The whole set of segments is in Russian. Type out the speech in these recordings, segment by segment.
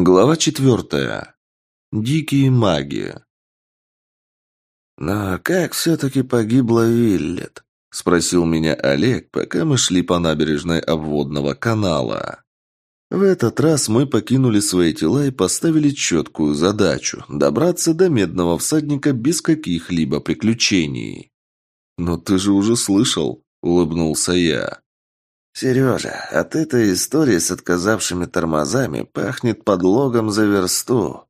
Глава четвертая. Дикие маги. «Но как все-таки погибла Виллет?» – спросил меня Олег, пока мы шли по набережной обводного канала. В этот раз мы покинули свои тела и поставили четкую задачу – добраться до Медного Всадника без каких-либо приключений. «Но ты же уже слышал», – улыбнулся я. «Сережа, от этой истории с отказавшими тормозами пахнет подлогом за версту».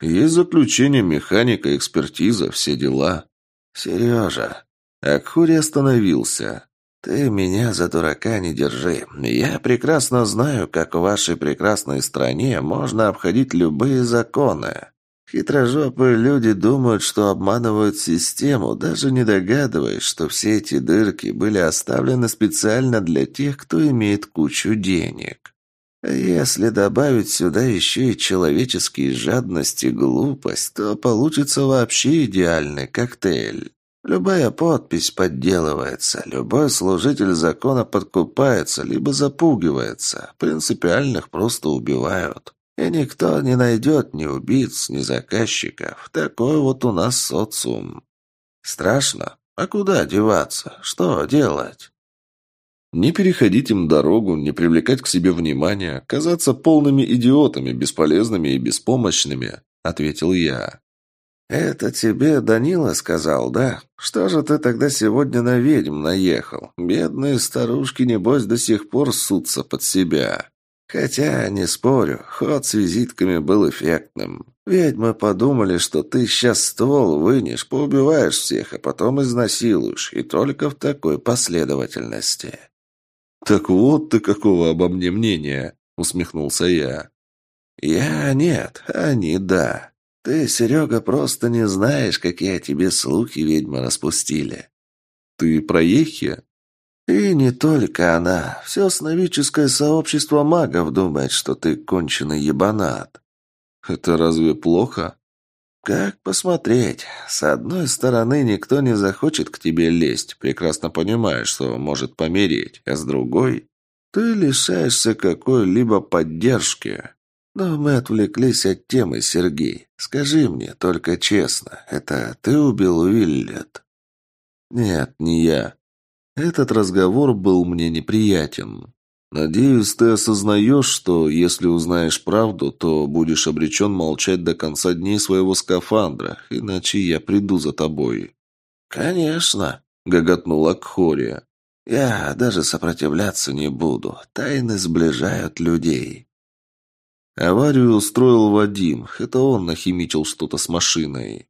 «Есть заключение механика, экспертиза, все дела». «Сережа». Акхури остановился. «Ты меня за дурака не держи. Я прекрасно знаю, как в вашей прекрасной стране можно обходить любые законы. Хитрожопые люди думают, что обманывают систему, даже не догадываясь, что все эти дырки были оставлены специально для тех, кто имеет кучу денег. А если добавить сюда еще и человеческие жадность и глупость, то получится вообще идеальный коктейль. Любая подпись подделывается, любой служитель закона подкупается, либо запугивается. Принципиальных просто убивают. И никто не найдет ни убийц, ни заказчиков. Такой вот у нас социум. Страшно? А куда деваться? Что делать? Не переходить им дорогу, не привлекать к себе внимания, казаться полными идиотами, бесполезными и беспомощными, ответил я. «Это тебе Данила сказал, да? Что же ты тогда сегодня на ведьм наехал? Бедные старушки, небось, до сих пор ссутся под себя». Хотя, не спорю, ход с визитками был эффектным. Ведьмы подумали, что ты сейчас ствол вынешь, поубиваешь всех, а потом изнасилуешь, и только в такой последовательности. «Так вот ты какого обо мне мнения?» — усмехнулся я. «Я нет, они да. Ты, Серега, просто не знаешь, какие о тебе слухи ведьмы распустили». «Ты про Ехи?» И не только она. Все сновидческое сообщество магов думает, что ты конченый ебанат. Это разве плохо? Как посмотреть? С одной стороны, никто не захочет к тебе лезть, прекрасно понимая, что может помереть, а с другой, ты лишаешься какой-либо поддержки. Но мы отвлеклись от темы, Сергей. Скажи мне, только честно, это ты убил Уиллет? Нет, не я. Этот разговор был мне неприятен. Надеюсь, ты осознаешь, что если узнаешь правду, то будешь обречен молчать до конца дней своего скафандра, иначе я приду за тобой». «Конечно», — гоготнула Кхори. «Я даже сопротивляться не буду. Тайны сближают людей». Аварию устроил Вадим. Это он нахимичил что-то с машиной.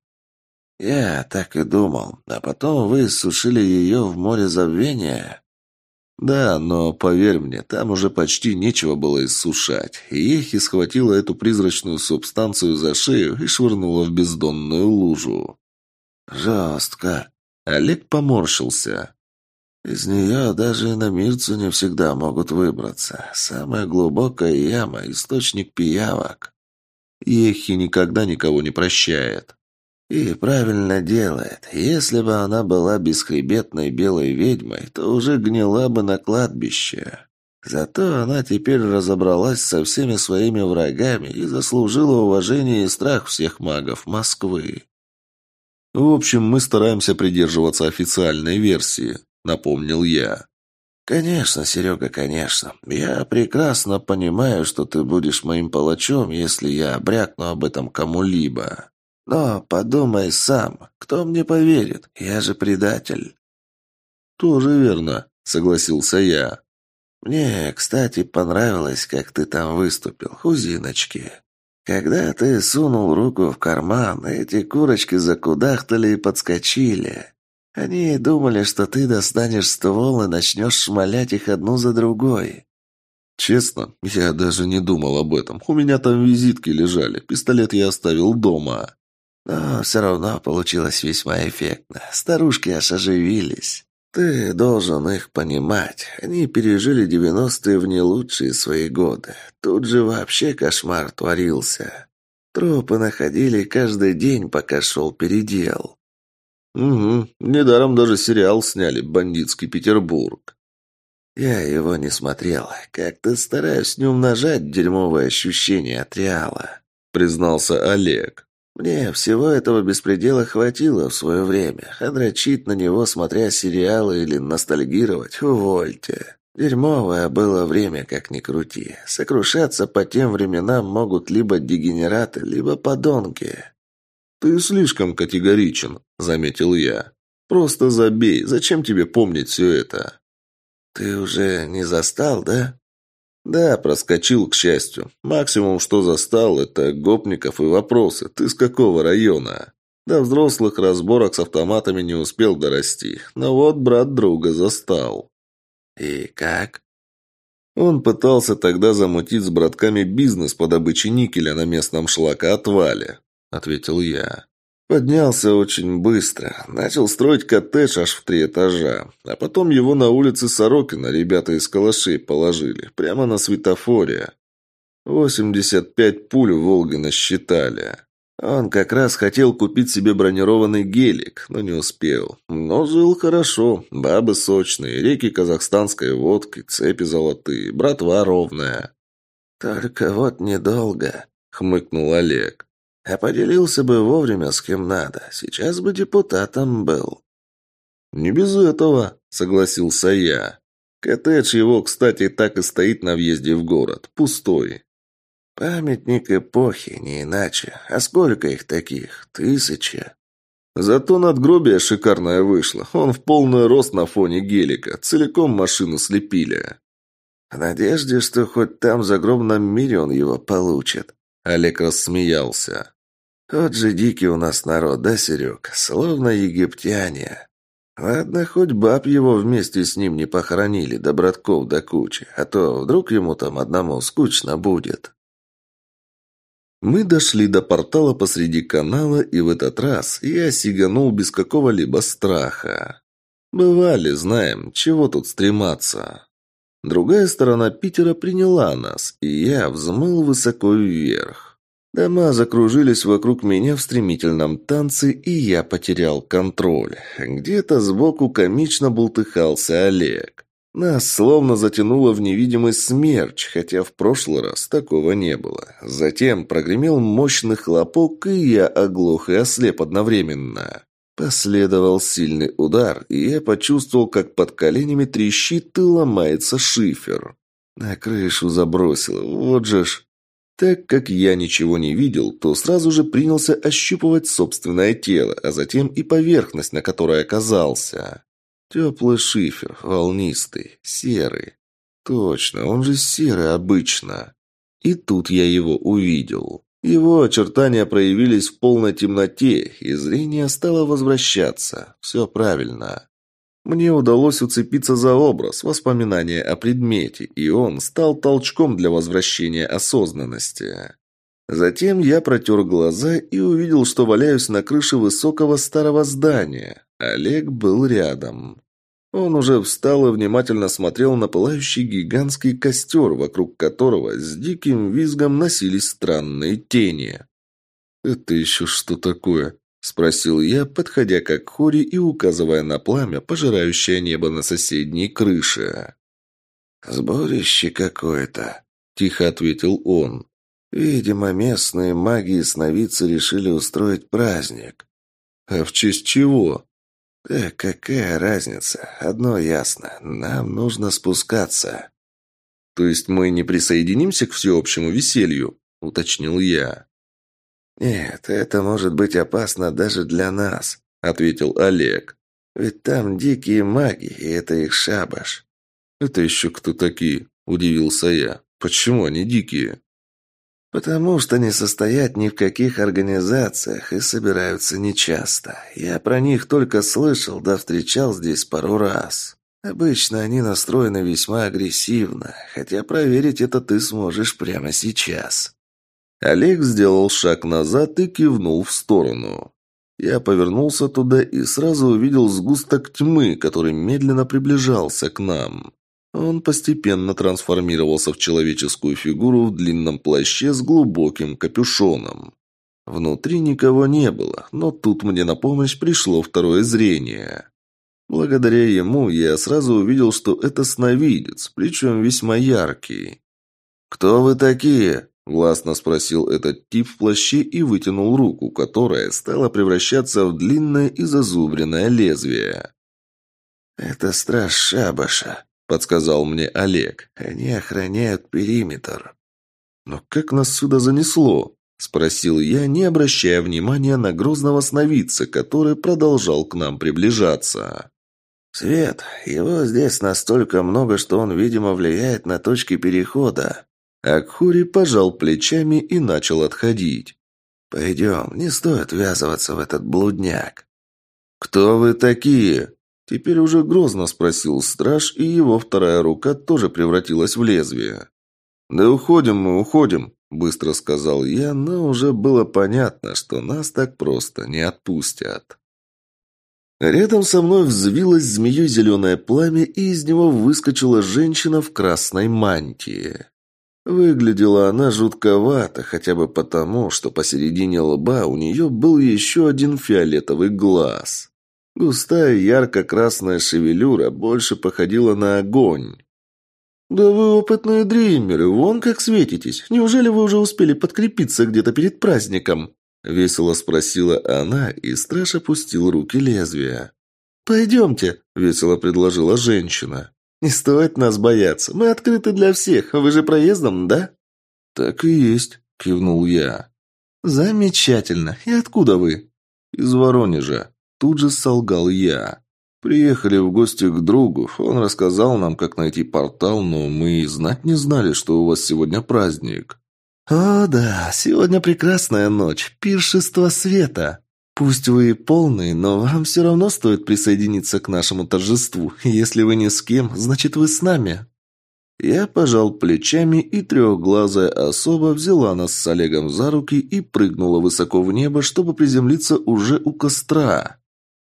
«Я так и думал. А потом вы сушили ее в море забвения?» «Да, но поверь мне, там уже почти нечего было иссушать. Ехи схватила эту призрачную субстанцию за шею и швырнула в бездонную лужу». «Жестко». Олег поморщился. «Из нее даже и на иномирцы не всегда могут выбраться. Самая глубокая яма – источник пиявок». Ехи никогда никого не прощает. И правильно делает. Если бы она была бесхребетной белой ведьмой, то уже гнила бы на кладбище. Зато она теперь разобралась со всеми своими врагами и заслужила уважение и страх всех магов Москвы. В общем, мы стараемся придерживаться официальной версии, напомнил я. «Конечно, Серега, конечно. Я прекрасно понимаю, что ты будешь моим палачом, если я обрякну об этом кому-либо. Но подумай сам, кто мне поверит? Я же предатель. Тоже верно, согласился я. Мне, кстати, понравилось, как ты там выступил, хузиночки. Когда ты сунул руку в карман, эти курочки закудахтали и подскочили. Они думали, что ты достанешь ствол и начнешь шмалять их одну за другой. Честно, я даже не думал об этом. У меня там визитки лежали. Пистолет я оставил дома. Но все равно получилось весьма эффектно. Старушки аж оживились. Ты должен их понимать. Они пережили девяностые в не лучшие свои годы. Тут же вообще кошмар творился. Трупы находили каждый день, пока шел передел. Угу. Недаром даже сериал сняли «Бандитский Петербург». Я его не смотрел. Как-то стараюсь не умножать дерьмовые ощущения от реала», — признался Олег. «Мне всего этого беспредела хватило в свое время, а дрочить на него, смотря сериалы или ностальгировать, увольте. Дерьмовое было время, как ни крути. Сокрушаться по тем временам могут либо дегенераты, либо подонки». «Ты слишком категоричен», — заметил я. «Просто забей. Зачем тебе помнить все это?» «Ты уже не застал, да?» «Да, проскочил, к счастью. Максимум, что застал, это гопников и вопросы. Ты с какого района?» До взрослых разборок с автоматами не успел дорасти. Но вот брат друга застал. «И как?» Он пытался тогда замутить с братками бизнес по добыче никеля на местном шлакоотвале, ответил я. Поднялся очень быстро. Начал строить коттедж аж в три этажа. А потом его на улице Сорокина ребята из калашей положили. Прямо на светофоре. 85 пуль в Волге насчитали. Он как раз хотел купить себе бронированный гелик, но не успел. Но жил хорошо. Бабы сочные, реки казахстанской водки, цепи золотые, братва ровная. «Только вот недолго», — хмыкнул Олег. А поделился бы вовремя с кем надо. Сейчас бы депутатом был. «Не без этого», — согласился я. Коттедж его, кстати, так и стоит на въезде в город. Пустой. «Памятник эпохи, не иначе. А сколько их таких? Тысяча?» Зато надгробие шикарное вышло. Он в полный рост на фоне гелика. Целиком машину слепили. В надежде, что хоть там в загробном мире он его получит. Олег рассмеялся. «Вот же дикий у нас народ, да, Серег? Словно египтяне. Ладно, хоть баб его вместе с ним не похоронили, да братков до кучи, а то вдруг ему там одному скучно будет». Мы дошли до портала посреди канала, и в этот раз я сиганул без какого-либо страха. Бывали, знаем, чего тут стрематься. Другая сторона Питера приняла нас, и я взмыл высоко вверх. Дома закружились вокруг меня в стремительном танце, и я потерял контроль. Где-то сбоку комично бултыхался Олег. Нас словно затянуло в невидимый смерч, хотя в прошлый раз такого не было. Затем прогремел мощный хлопок, и я оглох и ослеп одновременно. Последовал сильный удар, и я почувствовал, как под коленями трещит и ломается шифер. На крышу забросило, вот же ж. Так как я ничего не видел, то сразу же принялся ощупывать собственное тело, а затем и поверхность, на которой оказался. Теплый шифер, волнистый, серый. Точно, он же серый обычно. И тут я его увидел. Его очертания проявились в полной темноте, и зрение стало возвращаться. Все правильно. Мне удалось уцепиться за образ, воспоминания о предмете, и он стал толчком для возвращения осознанности. Затем я протер глаза и увидел, что валяюсь на крыше высокого старого здания. Олег был рядом. Он уже встал и внимательно смотрел на пылающий гигантский костер, вокруг которого с диким визгом носились странные тени. «Это еще что такое?» – спросил я, подходя к Акхоре и указывая на пламя, пожирающее небо на соседней крыше. «Сборище какое-то», – тихо ответил он. «Видимо, местные маги и сновидцы решили устроить праздник». «А в честь чего?» «Да какая разница? Одно ясно. Нам нужно спускаться». «То есть мы не присоединимся к всеобщему веселью?» – уточнил я. «Нет, это может быть опасно даже для нас», – ответил Олег. «Ведь там дикие маги, и это их шабаш». «Это еще кто такие?» – удивился я. «Почему они дикие?» «Потому что не состоят ни в каких организациях и собираются нечасто. Я про них только слышал, да встречал здесь пару раз. Обычно они настроены весьма агрессивно, хотя проверить это ты сможешь прямо сейчас». Олег сделал шаг назад и кивнул в сторону. Я повернулся туда и сразу увидел сгусток тьмы, который медленно приближался к нам. Он постепенно трансформировался в человеческую фигуру в длинном плаще с глубоким капюшоном. Внутри никого не было, но тут мне на помощь пришло второе зрение. Благодаря ему я сразу увидел, что это сновидец, причем весьма яркий. «Кто вы такие?» – властно спросил этот тип в плаще и вытянул руку, которая стала превращаться в длинное и зазубренное лезвие. «Это страж Шабаша», – подсказал мне Олег. «Они охраняют периметр». «Но как нас сюда занесло?» – спросил я, не обращая внимания на грозного сновидца, который продолжал к нам приближаться. «Свет, его здесь настолько много, что он, видимо, влияет на точки перехода». Акхури пожал плечами и начал отходить. «Пойдем, не стоит ввязываться в этот блудняк». «Кто вы такие?» Теперь уже грозно спросил страж, и его вторая рука тоже превратилась в лезвие. «Да уходим мы, уходим», – быстро сказал я, но уже было понятно, что нас так просто не отпустят. Рядом со мной взвилось змеей зеленое пламя, и из него выскочила женщина в красной мантии. Выглядела она жутковато, хотя бы потому, что посередине лба у нее был еще один фиолетовый глаз. Густая ярко-красная шевелюра больше походила на огонь. «Да вы опытные дримеры, вон как светитесь. Неужели вы уже успели подкрепиться где-то перед праздником?» Весело спросила она, и страж опустил руки лезвия. «Пойдемте», — весело предложила женщина. «Не стоит нас бояться. Мы открыты для всех. Вы же проездом, да?» «Так и есть», — кивнул я. «Замечательно. И откуда вы?» «Из Воронежа». Тут же солгал я. «Приехали в гости к другу. Он рассказал нам, как найти портал, но мы и знать не знали, что у вас сегодня праздник». «О, да, сегодня прекрасная ночь, пиршество света. Пусть вы и полный, но вам все равно стоит присоединиться к нашему торжеству. Если вы не с кем, значит вы с нами». Я пожал плечами, и трехглазая особа взяла нас с Олегом за руки и прыгнула высоко в небо, чтобы приземлиться уже у костра.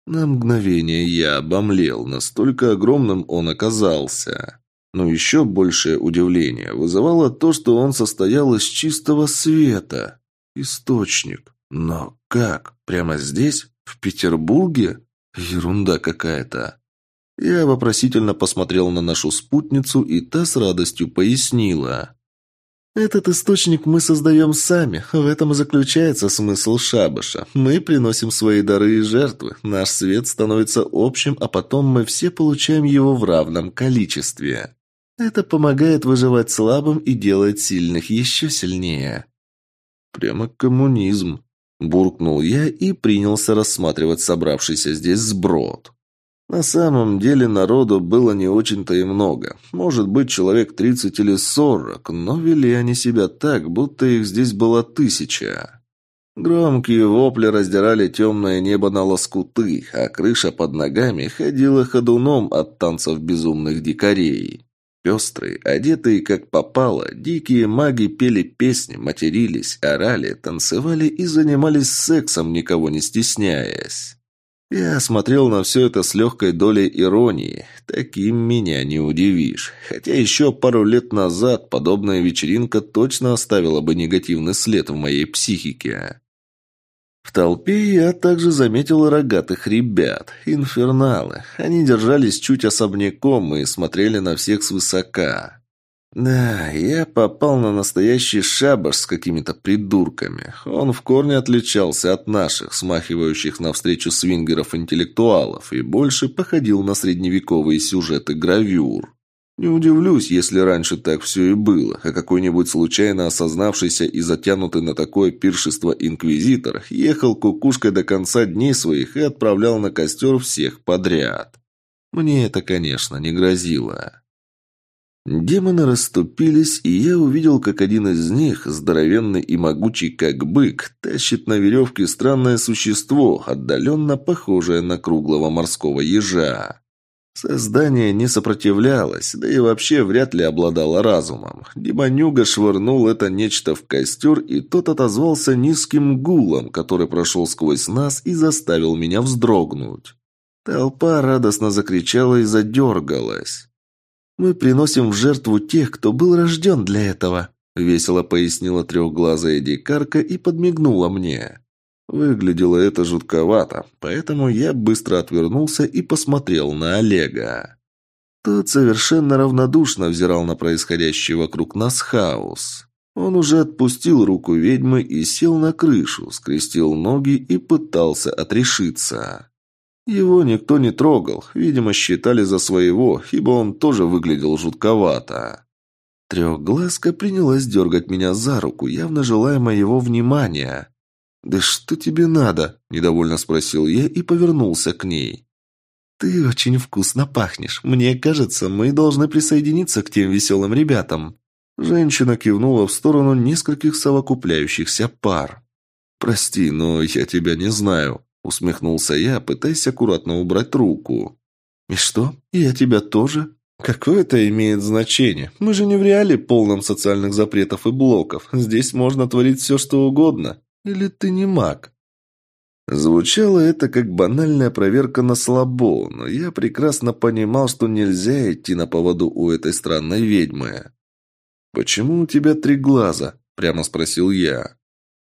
На мгновение я обомлел, настолько огромным он оказался. Но еще большее удивление вызывало то, что он состоял из чистого света. Источник. Но как? Прямо здесь? В Петербурге? Ерунда какая-то. Я вопросительно посмотрел на нашу спутницу, и та с радостью пояснила. «Этот источник мы создаем сами. В этом и заключается смысл шабаша. Мы приносим свои дары и жертвы. Наш свет становится общим, а потом мы все получаем его в равном количестве». Это помогает выживать слабым и делает сильных еще сильнее. Прямо коммунизм. Буркнул я и принялся рассматривать собравшийся здесь сброд. На самом деле народу было не очень-то и много. Может быть, человек тридцать или сорок, но вели они себя так, будто их здесь было тысяча. Громкие вопли раздирали темное небо на лоскуты, а крыша под ногами ходила ходуном от танцев безумных дикарей. Пестрые, одетые как попало, дикие маги пели песни, матерились, орали, танцевали и занимались сексом, никого не стесняясь. Я смотрел на все это с легкой долей иронии. Таким меня не удивишь. Хотя еще пару лет назад подобная вечеринка точно оставила бы негативный след в моей психике. В толпе я также заметил рогатых ребят, инферналы. Они держались чуть особняком и смотрели на всех свысока. Да, я попал на настоящий шабаш с какими-то придурками. Он в корне отличался от наших, смахивающих навстречу свингеров-интеллектуалов, и больше походил на средневековые сюжеты гравюр. Не удивлюсь, если раньше так все и было, а какой-нибудь случайно осознавшийся и затянутый на такое пиршество инквизитор ехал кукушкой до конца дней своих и отправлял на костер всех подряд. Мне это, конечно, не грозило. Демоны расступились, и я увидел, как один из них, здоровенный и могучий как бык, тащит на веревке странное существо, отдаленно похожее на круглого морского ежа. Создание не сопротивлялось, да и вообще вряд ли обладало разумом. Демонюга швырнул это нечто в костер, и тот отозвался низким гулом, который прошел сквозь нас и заставил меня вздрогнуть. Толпа радостно закричала и задергалась. «Мы приносим в жертву тех, кто был рожден для этого», — весело пояснила трехглазая дикарка и подмигнула мне. Выглядело это жутковато, поэтому я быстро отвернулся и посмотрел на Олега. Тот совершенно равнодушно взирал на происходящий вокруг нас хаос. Он уже отпустил руку ведьмы и сел на крышу, скрестил ноги и пытался отрешиться. Его никто не трогал, видимо, считали за своего, ибо он тоже выглядел жутковато. Трехглазка принялась дергать меня за руку, явно желая моего внимания. «Да что тебе надо?» – недовольно спросил я и повернулся к ней. «Ты очень вкусно пахнешь. Мне кажется, мы должны присоединиться к тем веселым ребятам». Женщина кивнула в сторону нескольких совокупляющихся пар. «Прости, но я тебя не знаю», – усмехнулся я, пытаясь аккуратно убрать руку. «И что? Я тебя тоже?» «Какое это имеет значение? Мы же не в реале полном социальных запретов и блоков. Здесь можно творить все, что угодно. Или ты не маг?» Звучало это как банальная проверка на слабо, но я прекрасно понимал, что нельзя идти на поводу у этой странной ведьмы. «Почему у тебя три глаза?» – прямо спросил я.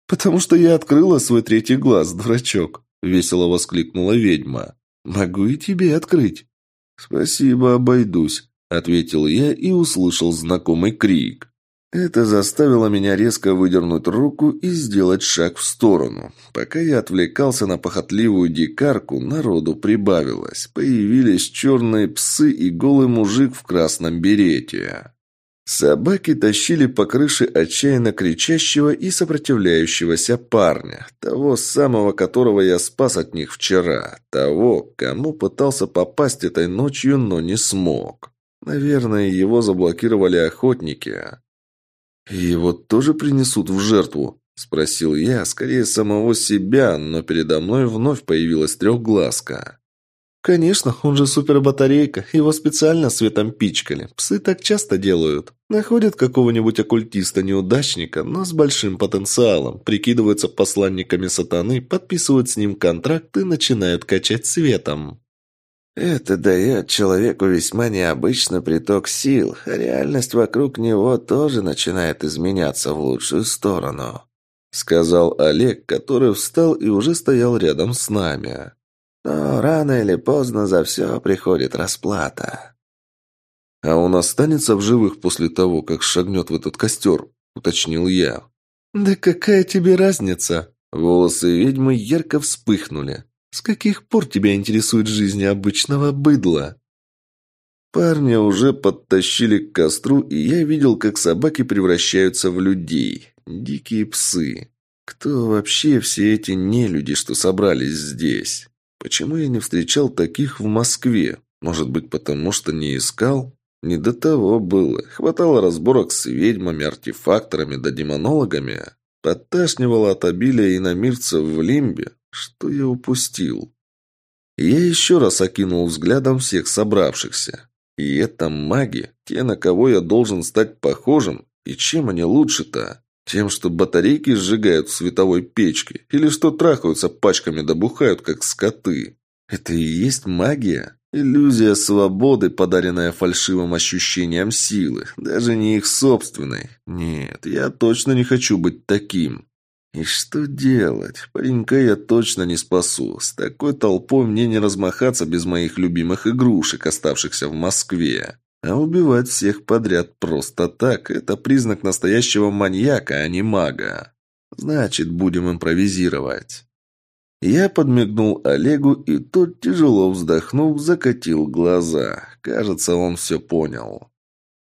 «Потому что я открыла свой третий глаз, дурачок», – весело воскликнула ведьма. «Могу и тебе открыть». «Спасибо, обойдусь», – ответил я и услышал знакомый крик. Это заставило меня резко выдернуть руку и сделать шаг в сторону. Пока я отвлекался на похотливую дикарку, народу прибавилось. Появились черные псы и голый мужик в красном берете. Собаки тащили по крыше отчаянно кричащего и сопротивляющегося парня, того самого, которого я спас от них вчера, того, кому пытался попасть этой ночью, но не смог. Наверное, его заблокировали охотники. «Его тоже принесут в жертву?» – спросил я, скорее самого себя, но передо мной вновь появилась трехглазка. «Конечно, он же супербатарейка, его специально светом пичкали. Псы так часто делают. Находят какого-нибудь оккультиста-неудачника, но с большим потенциалом, прикидываются посланниками сатаны, подписывают с ним контракт и начинают качать светом». Это дает человеку весьма необычный приток сил, а реальность вокруг него тоже начинает изменяться в лучшую сторону», — сказал Олег, который встал и уже стоял рядом с нами. «Но рано или поздно за все приходит расплата». «А он останется в живых после того, как шагнет в этот костер?» — уточнил я. «Да какая тебе разница?» Волосы ведьмы ярко вспыхнули. С каких пор тебя интересует жизнь обычного быдла?» Парня уже подтащили к костру, и я видел, как собаки превращаются в людей. Дикие псы. Кто вообще все эти нелюди, что собрались здесь? Почему я не встречал таких в Москве? Может быть, потому что не искал? Не до того было. Хватало разборок с ведьмами, артефакторами да демонологами. Подташнивало от обилия иномирцев в лимбе. Что я упустил? Я еще раз окинул взглядом всех собравшихся. И это маги, те, на кого я должен стать похожим. И чем они лучше-то? Тем, что батарейки сжигают в световой печке? Или что трахаются пачками да бухают, как скоты? Это и есть магия? Иллюзия свободы, подаренная фальшивым ощущением силы. Даже не их собственной. Нет, я точно не хочу быть таким. И что делать? Паренька я точно не спасу. С такой толпой мне не размахаться без моих любимых игрушек, оставшихся в Москве. А убивать всех подряд просто так – это признак настоящего маньяка, а не мага. Значит, будем импровизировать. Я подмигнул Олегу, и тот, тяжело вздохнув, закатил глаза. Кажется, он все понял.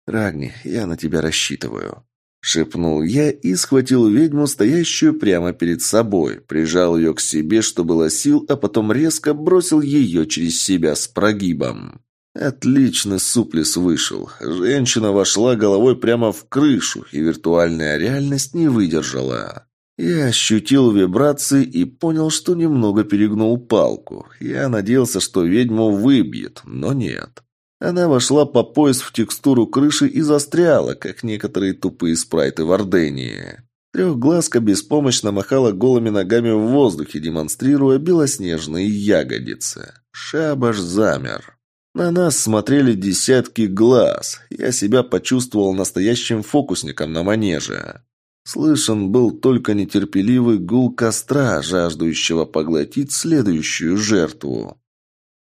«Рагни, я на тебя рассчитываю». Шепнул я и схватил ведьму, стоящую прямо перед собой, прижал ее к себе, что было сил, а потом резко бросил ее через себя с прогибом. Отличный суплес вышел. Женщина вошла головой прямо в крышу, и виртуальная реальность не выдержала. Я ощутил вибрации и понял, что немного перегнул палку. Я надеялся, что ведьму выбьет, но нет. Она вошла по пояс в текстуру крыши и застряла, как некоторые тупые спрайты в Ордении. Трехглазка беспомощно махала голыми ногами в воздухе, демонстрируя белоснежные ягодицы. Шабаш замер. На нас смотрели десятки глаз. Я себя почувствовал настоящим фокусником на манеже. Слышен был только нетерпеливый гул костра, жаждущего поглотить следующую жертву.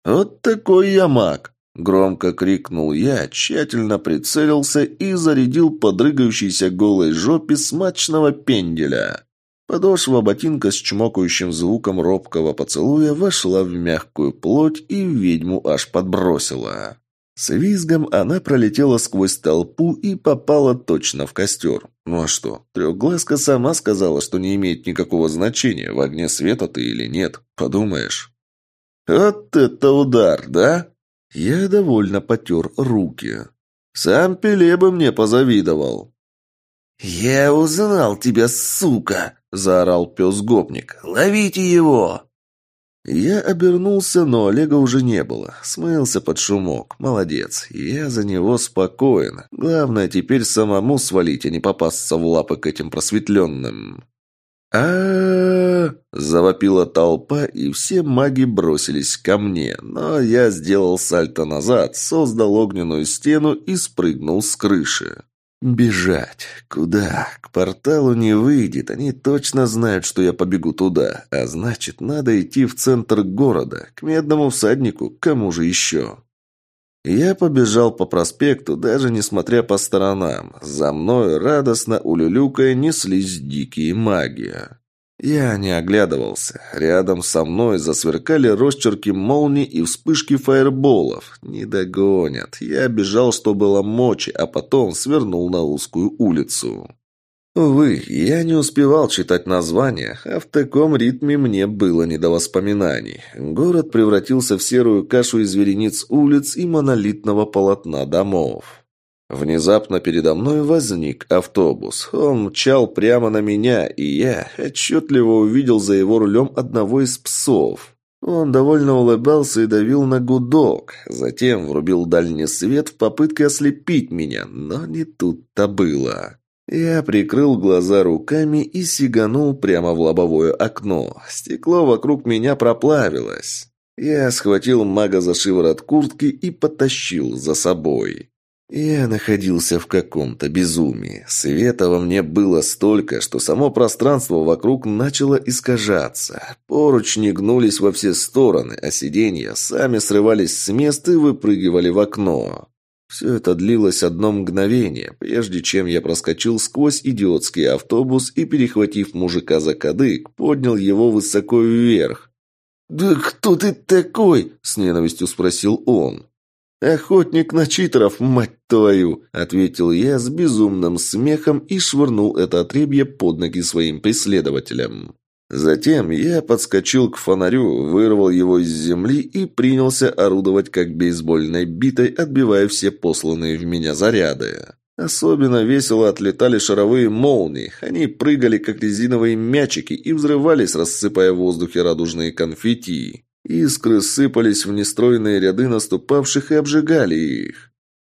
«Вот такой я маг!» – громко крикнул я, тщательно прицелился и зарядил подрыгающейся голой жопе смачного пенделя. Подошва ботинка с чмокающим звуком робкого поцелуя вошла в мягкую плоть и ведьму аж подбросила. С визгом она пролетела сквозь толпу и попала точно в костер. Ну а что, трехглазка сама сказала, что не имеет никакого значения, в огне света ты или нет. Подумаешь. Вот это удар, да? Я довольно потер руки. Сам Пеле бы мне позавидовал. «Я узнал тебя, сука!» – заорал пес-гопник. «Ловите его!» Я обернулся, но Олега уже не было. Смылся под шумок. Молодец. Я за него спокоен. Главное теперь самому свалить, а не попасться в лапы к этим просветленным. А завопила толпа, и все маги бросились ко мне. Но я сделал сальто назад, создал огненную стену и спрыгнул с крыши. Бежать? Куда? К порталу не выйдет. Они точно знают, что я побегу туда. А значит, надо идти в центр города, к медному всаднику, кому же еще? Я побежал по проспекту, даже несмотря по сторонам. За мной, радостно улюлюкая, неслись дикие магия. Я не оглядывался. Рядом со мной засверкали росчерки молний и вспышки фаерболов. Не догонят. Я бежал, что было мочи, а потом свернул на узкую улицу. Увы, я не успевал читать названия, а в таком ритме мне было не до воспоминаний. Город превратился в серую кашу из верениц улиц и монолитного полотна домов. Внезапно передо мной возник автобус. Он мчал прямо на меня, и я отчетливо увидел за его рулем одного из псов. Он довольно улыбался и давил на гудок. Затем врубил дальний свет в попытке ослепить меня, но не тут-то было. Я прикрыл глаза руками и сиганул прямо в лобовое окно. Стекло вокруг меня проплавилось. Я схватил мага за шиворот куртки и потащил за собой. Я находился в каком-то безумии. Света во мне было столько, что само пространство вокруг начало искажаться. Поручни гнулись во все стороны, а сиденья сами срывались с места и выпрыгивали в окно. Все это длилось одно мгновение, прежде чем я проскочил сквозь идиотский автобус и, перехватив мужика за кадык, поднял его высоко вверх. «Да кто ты такой?» – с ненавистью спросил он. «Охотник на читеров, мать твою!» – ответил я с безумным смехом и швырнул это отребье под ноги своим преследователям. Затем я подскочил к фонарю, вырвал его из земли и принялся орудовать как бейсбольной битой, отбивая все посланные в меня заряды. Особенно весело отлетали шаровые молнии. Они прыгали, как резиновые мячики, и взрывались, рассыпая в воздухе радужные конфетти. Искры сыпались в нестройные ряды наступавших и обжигали их.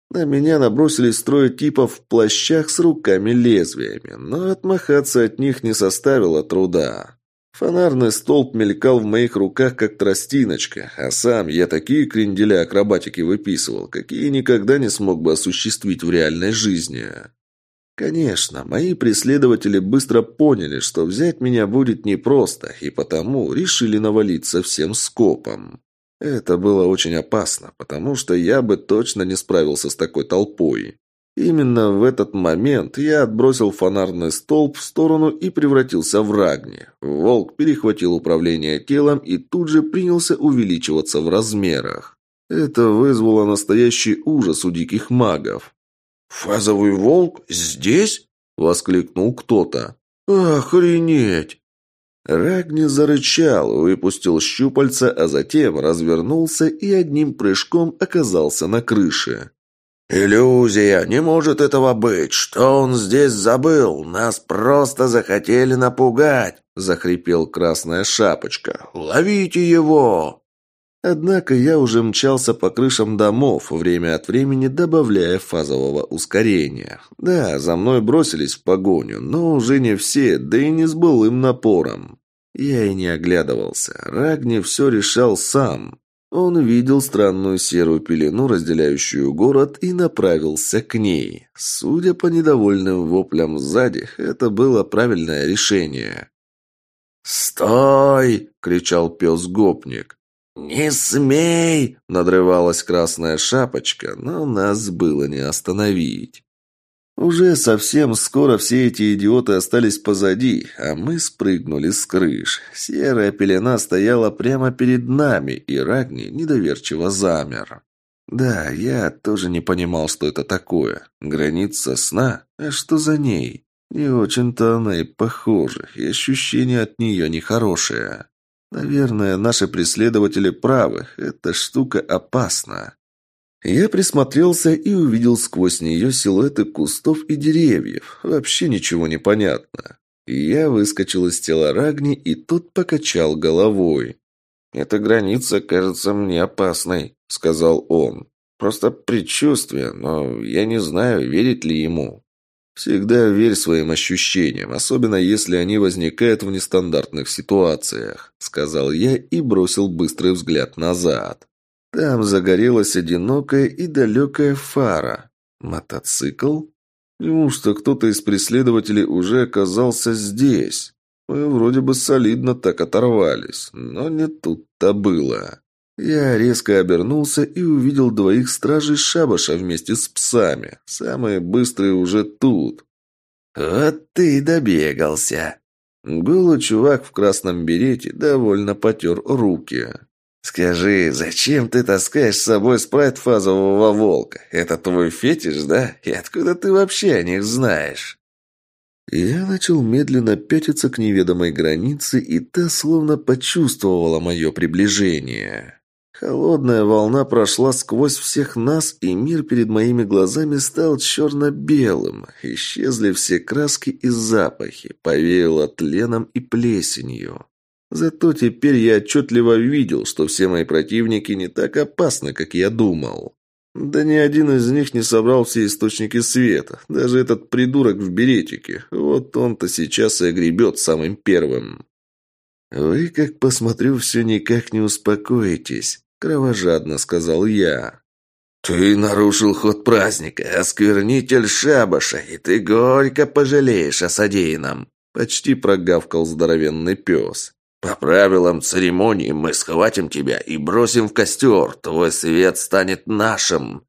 На меня набросились трое типов в плащах с руками-лезвиями, но отмахаться от них не составило труда. Фонарный столб мелькал в моих руках, как тростиночка, а сам я такие кренделя акробатики выписывал, какие никогда не смог бы осуществить в реальной жизни. Конечно, мои преследователи быстро поняли, что взять меня будет непросто, и потому решили навалиться всем скопом. Это было очень опасно, потому что я бы точно не справился с такой толпой. Именно в этот момент я отбросил фонарный столб в сторону и превратился в рагни. Волк перехватил управление телом и тут же принялся увеличиваться в размерах. Это вызвало настоящий ужас у диких магов. «Фазовый волк здесь?» – воскликнул кто-то. «Охренеть!» Рагни зарычал, выпустил щупальца, а затем развернулся и одним прыжком оказался на крыше. «Иллюзия! Не может этого быть! Что он здесь забыл? Нас просто захотели напугать!» – захрипел Красная Шапочка. «Ловите его!» Однако я уже мчался по крышам домов, время от времени добавляя фазового ускорения. Да, за мной бросились в погоню, но уже не все, да и не с былым напором. Я и не оглядывался. Рагни все решал сам. Он видел странную серую пелену, разделяющую город, и направился к ней. Судя по недовольным воплям сзади, это было правильное решение. «Стой!» — кричал пес-гопник. «Не смей!» — надрывалась красная шапочка, но нас было не остановить. Уже совсем скоро все эти идиоты остались позади, а мы спрыгнули с крыш. Серая пелена стояла прямо перед нами, и Рагни недоверчиво замер. Да, я тоже не понимал, что это такое. Граница сна? А что за ней? Не очень-то она и похожа, и ощущение от нее нехорошее. Наверное, наши преследователи правы, эта штука опасна. Я присмотрелся и увидел сквозь нее силуэты кустов и деревьев. Вообще ничего не понятно. Я выскочил из тела Рагни, и тот покачал головой. «Эта граница кажется мне опасной», — сказал он. «Просто предчувствие, но я не знаю, верить ли ему». Всегда верь своим ощущениям, особенно если они возникают в нестандартных ситуациях», — сказал я и бросил быстрый взгляд назад. Там загорелась одинокая и далекая фара. Мотоцикл? Неужто кто-то из преследователей уже оказался здесь? Мы вроде бы солидно так оторвались, но не тут-то было. Я резко обернулся и увидел двоих стражей шабаша вместе с псами. Самые быстрые уже тут. «Вот ты и добегался!» Голый чувак в красном берете довольно потер руки. «Скажи, зачем ты таскаешь с собой спрайт фазового волка? Это твой фетиш, да? И откуда ты вообще о них знаешь?» Я начал медленно пятиться к неведомой границе, и та словно почувствовала мое приближение. Холодная волна прошла сквозь всех нас, и мир перед моими глазами стал черно-белым. Исчезли все краски и запахи, повеяло тленом и плесенью. Зато теперь я отчетливо видел, что все мои противники не так опасны, как я думал. Да ни один из них не собрал все источники света, даже этот придурок в беретике. Вот он-то сейчас и огребет самым первым. «Вы, как посмотрю, все никак не успокоитесь», Кровожадно сказал я. «Ты нарушил ход праздника, осквернитель шабаша, и ты горько пожалеешь о содеянном!» Почти прогавкал здоровенный пес. «По правилам церемонии мы схватим тебя и бросим в костер. Твой свет станет нашим!»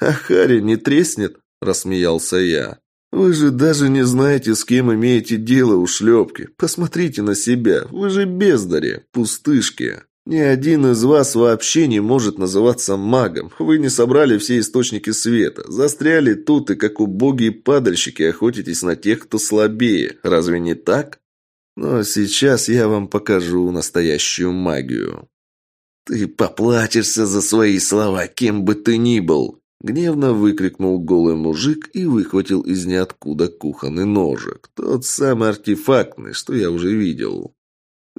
«А Харри не треснет?» – рассмеялся я. «Вы же даже не знаете, с кем имеете дело у шлепки. Посмотрите на себя. Вы же бездари, пустышки». Ни один из вас вообще не может называться магом. Вы не собрали все источники света. Застряли тут и, как убогие падальщики, охотитесь на тех, кто слабее. Разве не так? Но сейчас я вам покажу настоящую магию. «Ты поплатишься за свои слова, кем бы ты ни был!» Гневно выкрикнул голый мужик и выхватил из ниоткуда кухонный ножик. Тот самый артефактный, что я уже видел.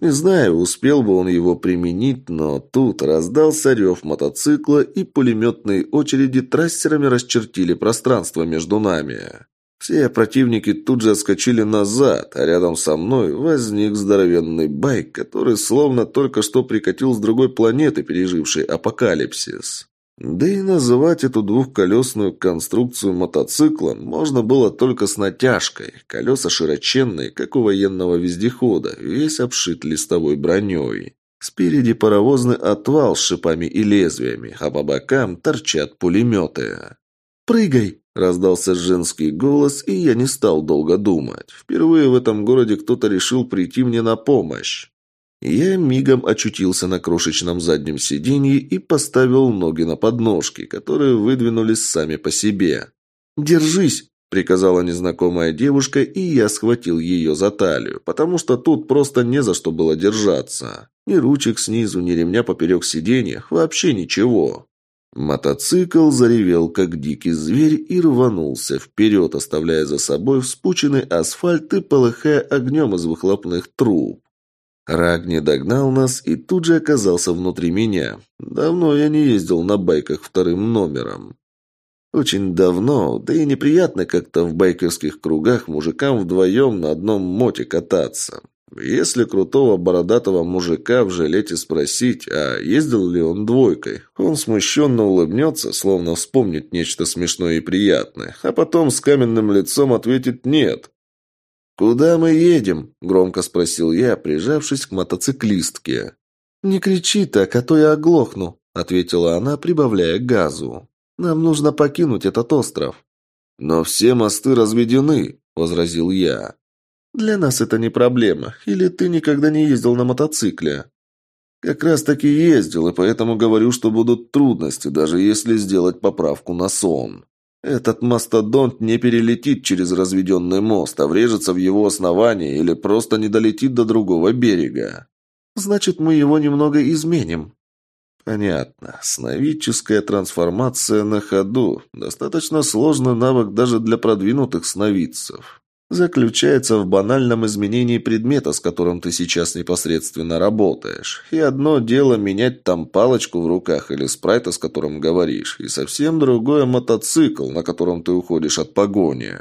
Не знаю, успел бы он его применить, но тут раздался рев мотоцикла, и пулеметные очереди трассерами расчертили пространство между нами. Все противники тут же отскочили назад, а рядом со мной возник здоровенный байк, который словно только что прикатил с другой планеты, пережившей апокалипсис. Да и называть эту двухколесную конструкцию мотоциклом можно было только с натяжкой. Колеса широченные, как у военного вездехода, весь обшит листовой броней. Спереди паровозный отвал с шипами и лезвиями, а по бокам торчат пулеметы. «Прыгай!» – раздался женский голос, и я не стал долго думать. Впервые в этом городе кто-то решил прийти мне на помощь. Я мигом очутился на крошечном заднем сиденье и поставил ноги на подножки, которые выдвинулись сами по себе. «Держись!» – приказала незнакомая девушка, и я схватил ее за талию, потому что тут просто не за что было держаться. Ни ручек снизу, ни ремня поперек сиденья, вообще ничего. Мотоцикл заревел, как дикий зверь, и рванулся вперед, оставляя за собой вспученный асфальт и полыхая огнем из выхлопных труб. Рагни догнал нас и тут же оказался внутри меня. Давно я не ездил на байках вторым номером. Очень давно, да и неприятно как-то в байкерских кругах мужикам вдвоем на одном моте кататься. Если крутого бородатого мужика в жилете спросить, а ездил ли он двойкой, он смущенно улыбнется, словно вспомнит нечто смешное и приятное, а потом с каменным лицом ответит «нет». «Куда мы едем?» – громко спросил я, прижавшись к мотоциклистке. «Не кричи так, а то я оглохну», – ответила она, прибавляя газу. «Нам нужно покинуть этот остров». «Но все мосты разведены», – возразил я. «Для нас это не проблема. Или ты никогда не ездил на мотоцикле?» «Как раз таки ездил, и поэтому говорю, что будут трудности, даже если сделать поправку на сон. Этот мастодонт не перелетит через разведенный мост, а врежется в его основание или просто не долетит до другого берега. Значит, мы его немного изменим». Понятно. Сновидческая трансформация на ходу. Достаточно сложный навык даже для продвинутых сновидцев заключается в банальном изменении предмета, с которым ты сейчас непосредственно работаешь. И одно дело менять там палочку в руках или спрайта, с которым говоришь, и совсем другое мотоцикл, на котором ты уходишь от погони.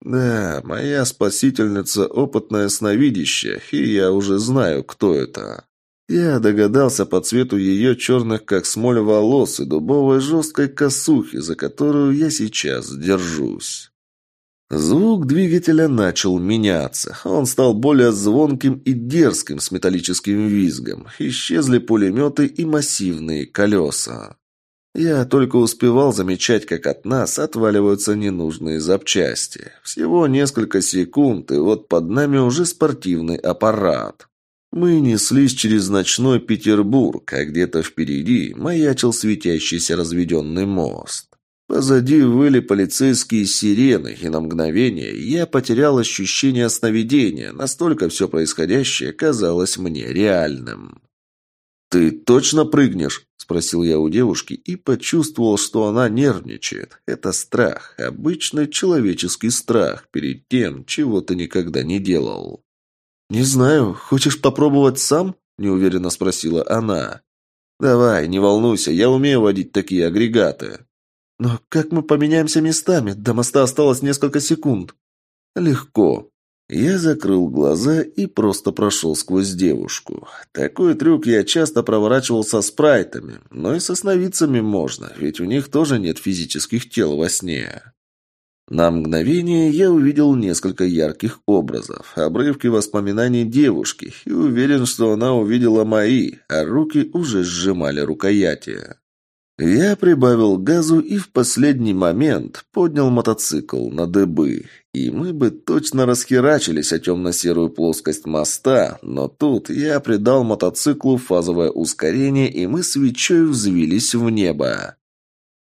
Да, моя спасительница опытная сновидище, и я уже знаю, кто это. Я догадался по цвету ее черных, как смоль, волос и дубовой жесткой косухи, за которую я сейчас держусь. Звук двигателя начал меняться. Он стал более звонким и дерзким с металлическим визгом. Исчезли пулеметы и массивные колеса. Я только успевал замечать, как от нас отваливаются ненужные запчасти. Всего несколько секунд, и вот под нами уже спортивный аппарат. Мы неслись через ночной Петербург, а где-то впереди маячил светящийся разведенный мост. Позади выли полицейские сирены, и на мгновение я потерял ощущение сновидения, настолько все происходящее казалось мне реальным. «Ты точно прыгнешь?» – спросил я у девушки и почувствовал, что она нервничает. Это страх, обычный человеческий страх перед тем, чего ты никогда не делал. «Не знаю, хочешь попробовать сам?» – неуверенно спросила она. «Давай, не волнуйся, я умею водить такие агрегаты». «Но как мы поменяемся местами? До моста осталось несколько секунд». «Легко». Я закрыл глаза и просто прошел сквозь девушку. Такой трюк я часто проворачивал со спрайтами, но и со сновидцами можно, ведь у них тоже нет физических тел во сне. На мгновение я увидел несколько ярких образов, обрывки воспоминаний девушки, и уверен, что она увидела мои, а руки уже сжимали рукояти. Я прибавил газу и в последний момент поднял мотоцикл на дыбы. И мы бы точно расхерачились о темно-серую плоскость моста, но тут я придал мотоциклу фазовое ускорение, и мы свечой взвились в небо.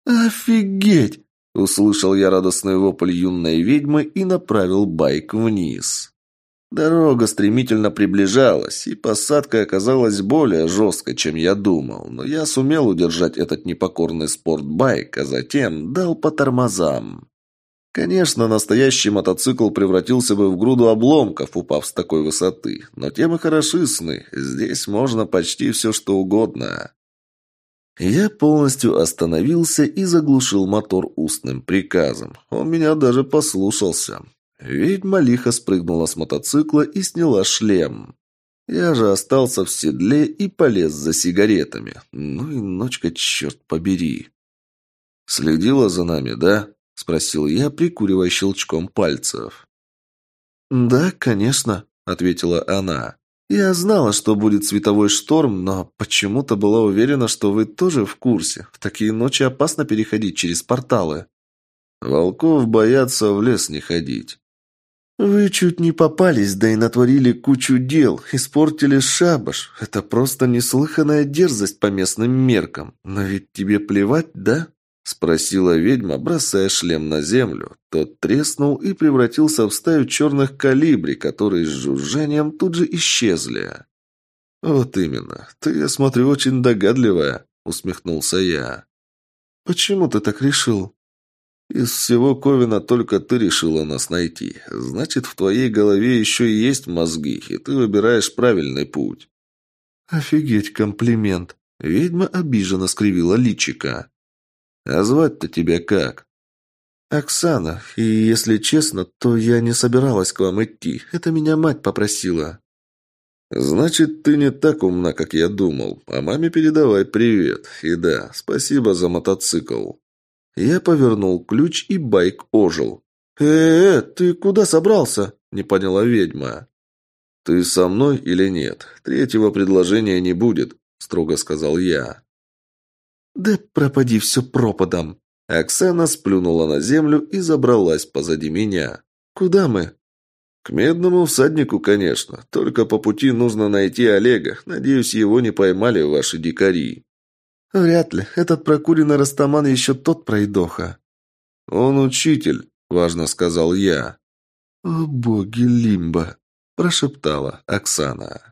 «Офигеть!» – услышал я радостный вопль юной ведьмы и направил байк вниз. Дорога стремительно приближалась, и посадка оказалась более жесткой, чем я думал, но я сумел удержать этот непокорный спортбайк, а затем дал по тормозам. Конечно, настоящий мотоцикл превратился бы в груду обломков, упав с такой высоты, но тем и хороши сны, здесь можно почти все что угодно. Я полностью остановился и заглушил мотор устным приказом. Он меня даже послушался. Ведьма лихо спрыгнула с мотоцикла и сняла шлем. Я же остался в седле и полез за сигаретами. Ну и ночка, черт побери. «Следила за нами, да?» – спросил я, прикуривая щелчком пальцев. «Да, конечно», – ответила она. «Я знала, что будет световой шторм, но почему-то была уверена, что вы тоже в курсе. В такие ночи опасно переходить через порталы». «Волков боятся в лес не ходить». «Вы чуть не попались, да и натворили кучу дел, испортили шабаш. Это просто неслыханная дерзость по местным меркам. Но ведь тебе плевать, да?» Спросила ведьма, бросая шлем на землю. Тот треснул и превратился в стаю черных калибри, которые с жужжанием тут же исчезли. «Вот именно. Ты, я смотрю, очень догадливая», — усмехнулся я. «Почему ты так решил?» Из всего Ковина только ты решила нас найти. Значит, в твоей голове еще и есть мозги, и ты выбираешь правильный путь». «Офигеть, комплимент!» Ведьма обиженно скривила личика. «А звать-то тебя как?» «Оксана, и если честно, то я не собиралась к вам идти. Это меня мать попросила». «Значит, ты не так умна, как я думал. А маме передавай привет. И да, спасибо за мотоцикл». Я повернул ключ, и байк ожил. «Э-э, ты куда собрался?» – не поняла ведьма. «Ты со мной или нет? Третьего предложения не будет», – строго сказал я. «Да пропади все пропадом!» Оксана сплюнула на землю и забралась позади меня. «Куда мы?» «К медному всаднику, конечно. Только по пути нужно найти Олега. Надеюсь, его не поймали ваши дикари». «Вряд ли. Этот прокуренный Растаман еще тот пройдоха». «Он учитель», — важно сказал я. «О боги Лимба!» – прошептала Оксана.